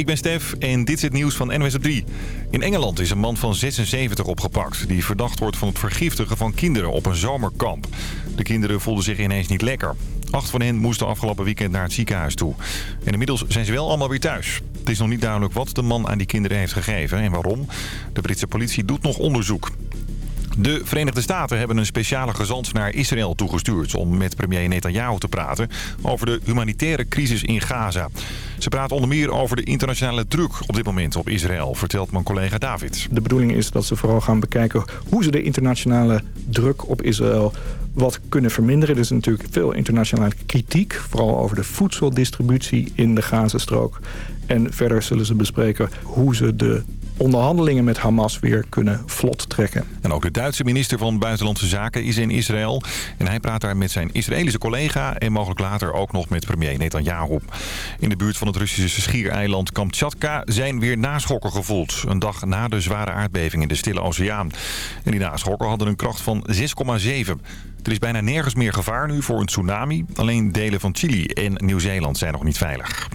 Ik ben Stef en dit is het nieuws van NWS op 3. In Engeland is een man van 76 opgepakt... die verdacht wordt van het vergiftigen van kinderen op een zomerkamp. De kinderen voelden zich ineens niet lekker. Acht van hen moesten afgelopen weekend naar het ziekenhuis toe. En inmiddels zijn ze wel allemaal weer thuis. Het is nog niet duidelijk wat de man aan die kinderen heeft gegeven en waarom. De Britse politie doet nog onderzoek. De Verenigde Staten hebben een speciale gezant naar Israël toegestuurd... om met premier Netanyahu te praten over de humanitaire crisis in Gaza. Ze praten onder meer over de internationale druk op dit moment op Israël... vertelt mijn collega David. De bedoeling is dat ze vooral gaan bekijken hoe ze de internationale druk op Israël wat kunnen verminderen. Er is natuurlijk veel internationale kritiek, vooral over de voedseldistributie in de Gazastrook. En verder zullen ze bespreken hoe ze de onderhandelingen met Hamas weer kunnen vlot trekken. En ook de Duitse minister van Buitenlandse Zaken is in Israël. En hij praat daar met zijn Israëlische collega en mogelijk later ook nog met premier Netanyahu. In de buurt van het Russische schiereiland Kamchatka zijn weer naschokken gevoeld. Een dag na de zware aardbeving in de Stille Oceaan. En die naschokken hadden een kracht van 6,7. Er is bijna nergens meer gevaar nu voor een tsunami. Alleen delen van Chili en Nieuw-Zeeland zijn nog niet veilig.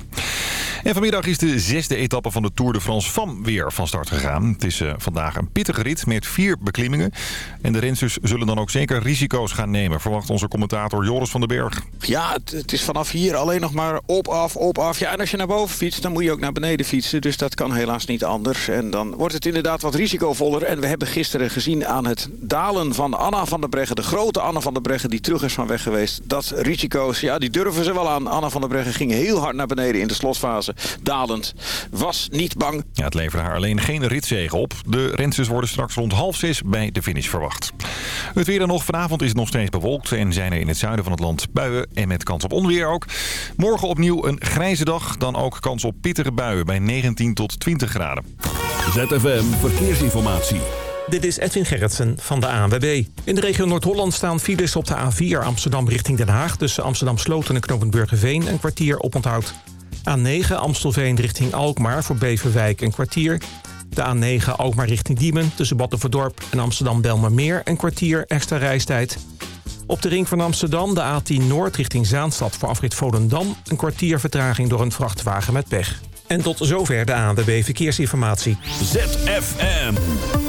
En vanmiddag is de zesde etappe van de Tour de France van weer van start gegaan. Het is uh, vandaag een pittige rit met vier beklimmingen. En de renners zullen dan ook zeker risico's gaan nemen, verwacht onze commentator Joris van den Berg. Ja, het, het, is vanaf hier alleen nog maar op, af, op, af. Ja, en als je naar boven fietst, dan moet je ook naar beneden fietsen. Dus dat kan helaas niet anders. En dan wordt het inderdaad wat risicovoller. En we hebben gisteren gezien aan het dalen van Anna van der Breggen... de grote Anna van der Breggen die terug is van weg geweest... dat risico's, ja, die durven ze wel aan. Anna van der Breggen ging heel hard naar beneden in de slotfase dalend. Was niet bang. Ja, het leverde haar alleen geen ritzegen op. De rensters worden straks rond half zes bij de finish verwacht. Het weer dan nog. Vanavond is het nog steeds bewolkt en zijn er in het zuiden van het land buien en met kans op onweer ook. Morgen opnieuw een grijze dag, dan ook kans op pittige buien bij 19 tot 20 graden. ZFM Verkeersinformatie. Dit is Edwin Gerritsen van de ANWB. In de regio Noord-Holland staan files op de A4 Amsterdam richting Den Haag... tussen Amsterdam Sloten en Knopend Burgerveen een kwartier oponthoud. A9 Amstelveen richting Alkmaar voor Beverwijk een kwartier. De A9 Alkmaar richting Diemen tussen Battenverdorp en Amsterdam-Belmermeer een kwartier extra reistijd. Op de ring van Amsterdam de A10 Noord richting Zaanstad voor afrit Volendam... een kwartier vertraging door een vrachtwagen met pech. En tot zover de ANWB Verkeersinformatie. ZFM.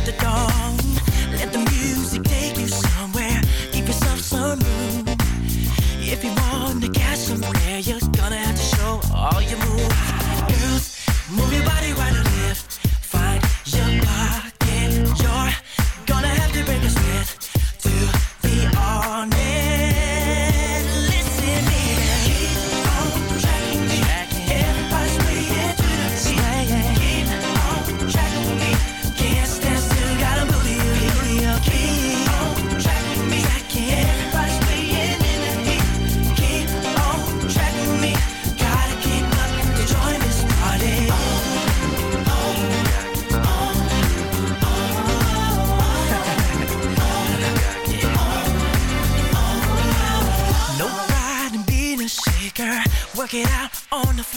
After dawn.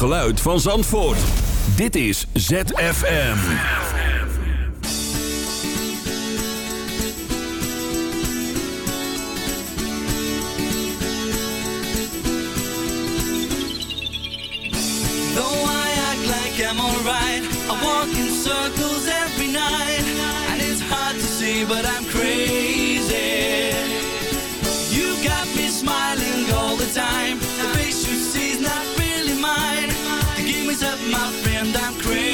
geluid van Zandvoort. Dit is ZFM. Though I act like I'm alright, I walk in circles every night. And it's hard to see, but I'm crazy. my friend, I'm crazy.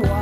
one.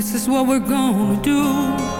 This is what we're gonna do.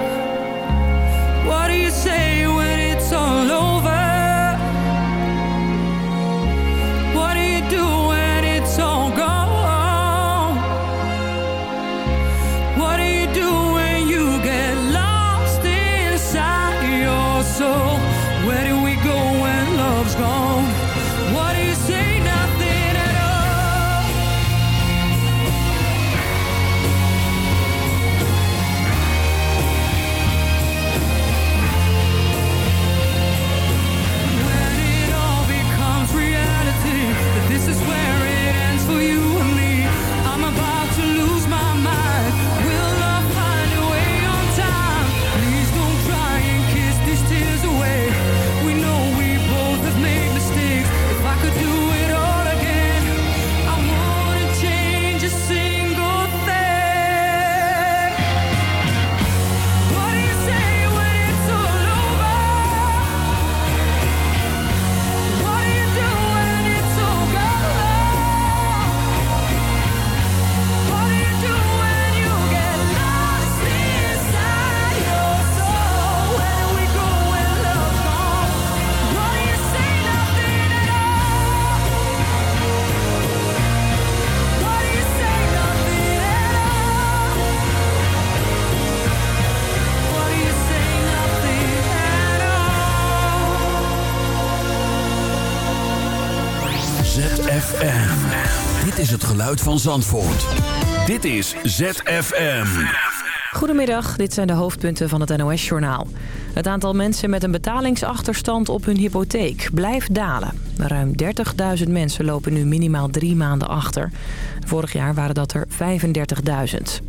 Van Zandvoort. Dit is ZFM. Goedemiddag, dit zijn de hoofdpunten van het NOS-journaal. Het aantal mensen met een betalingsachterstand op hun hypotheek blijft dalen. Ruim 30.000 mensen lopen nu minimaal drie maanden achter. Vorig jaar waren dat er 35.000.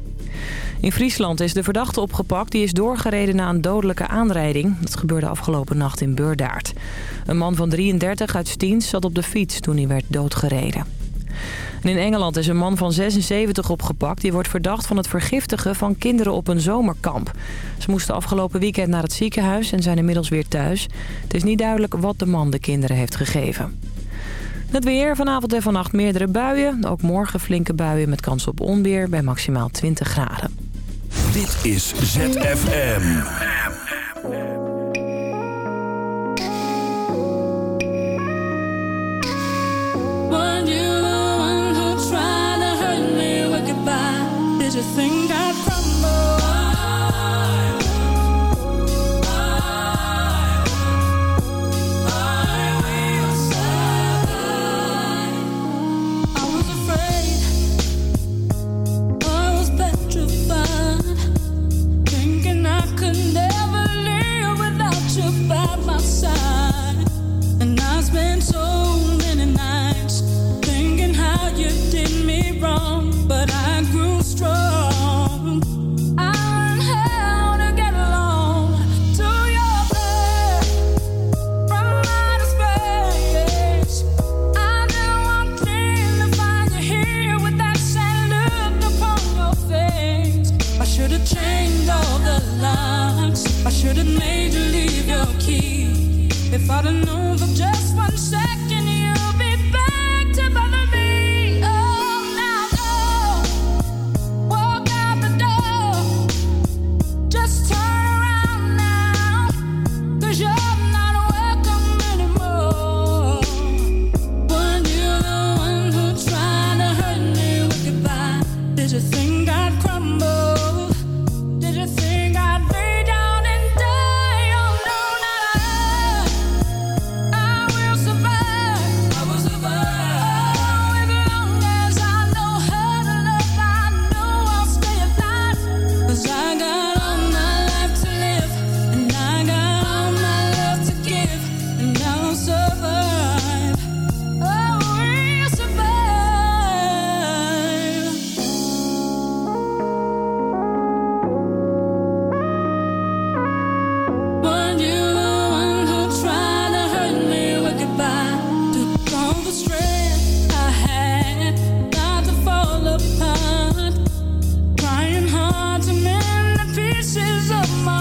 In Friesland is de verdachte opgepakt. Die is doorgereden na een dodelijke aanrijding. Dat gebeurde afgelopen nacht in Beurdaard. Een man van 33 uit Stiens zat op de fiets toen hij werd doodgereden. In Engeland is een man van 76 opgepakt. Die wordt verdacht van het vergiftigen van kinderen op een zomerkamp. Ze moesten afgelopen weekend naar het ziekenhuis en zijn inmiddels weer thuis. Het is niet duidelijk wat de man de kinderen heeft gegeven. Het weer, vanavond en vannacht meerdere buien. Ook morgen flinke buien met kans op onweer bij maximaal 20 graden. Dit is ZFM. you think I'd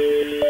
Música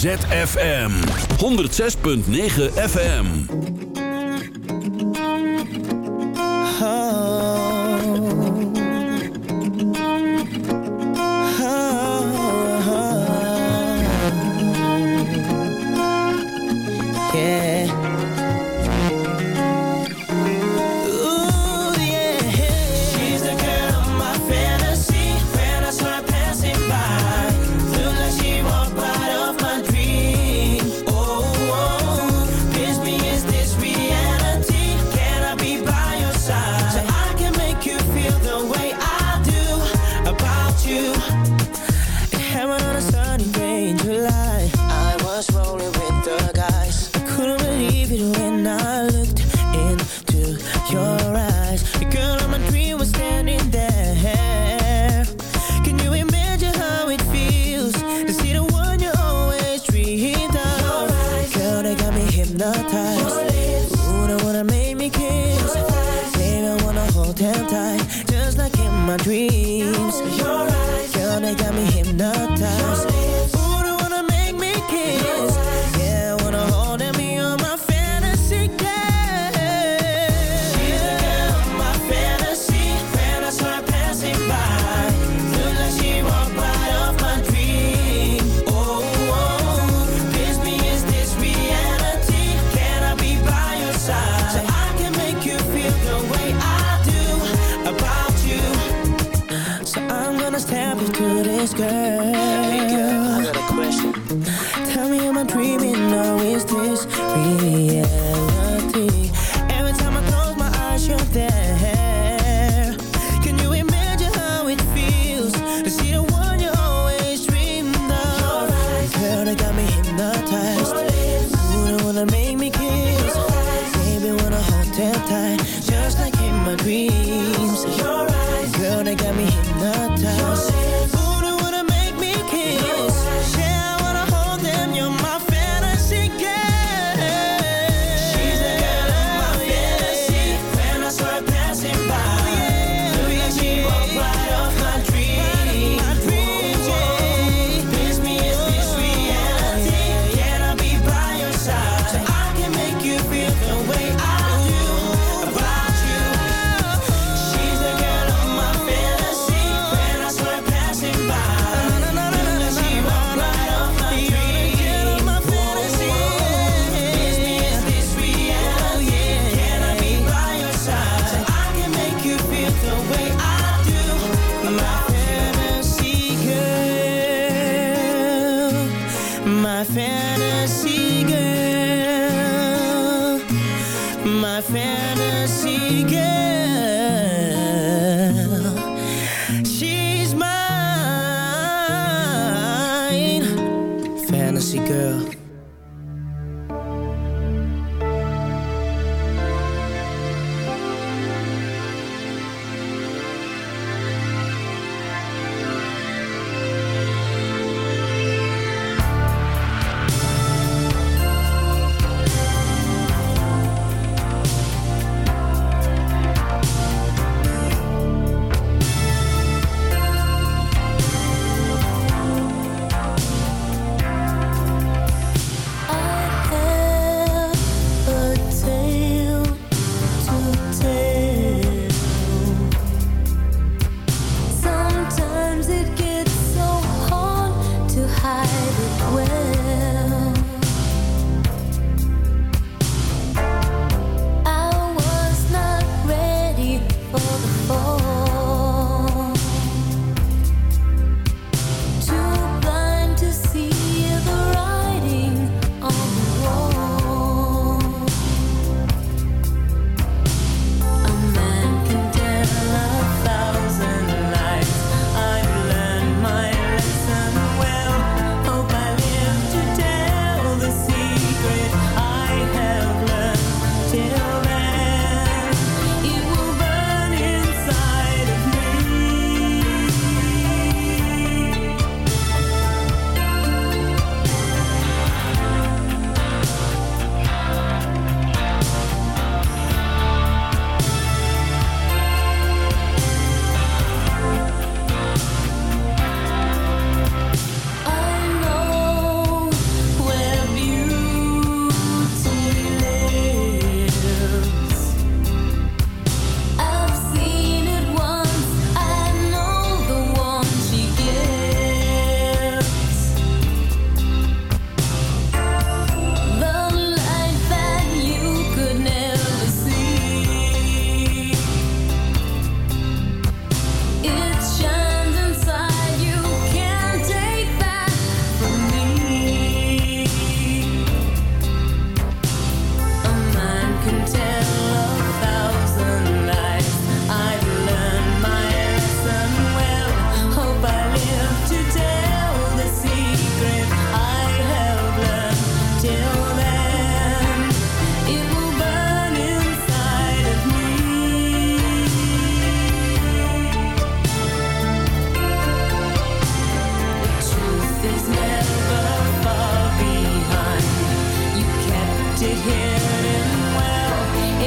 ZFM 106.9 FM.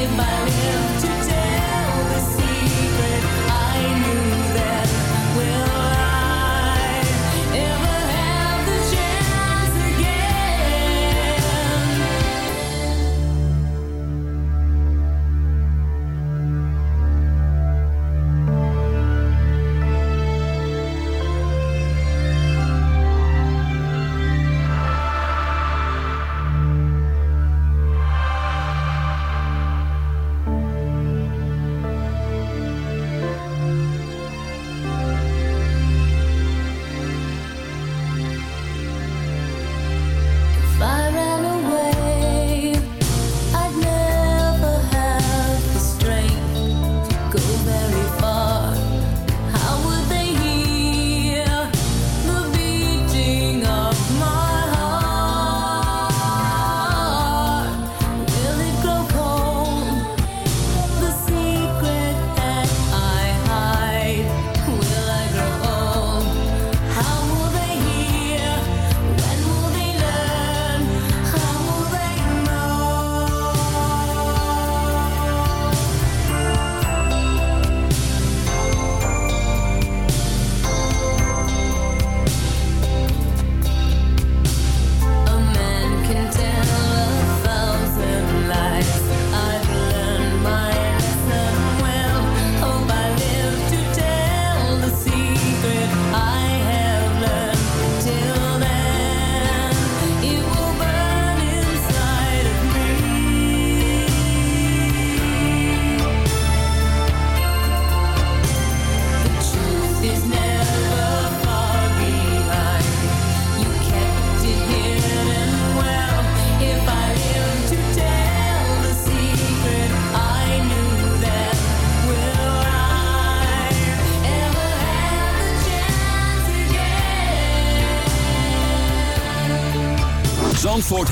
life I live today.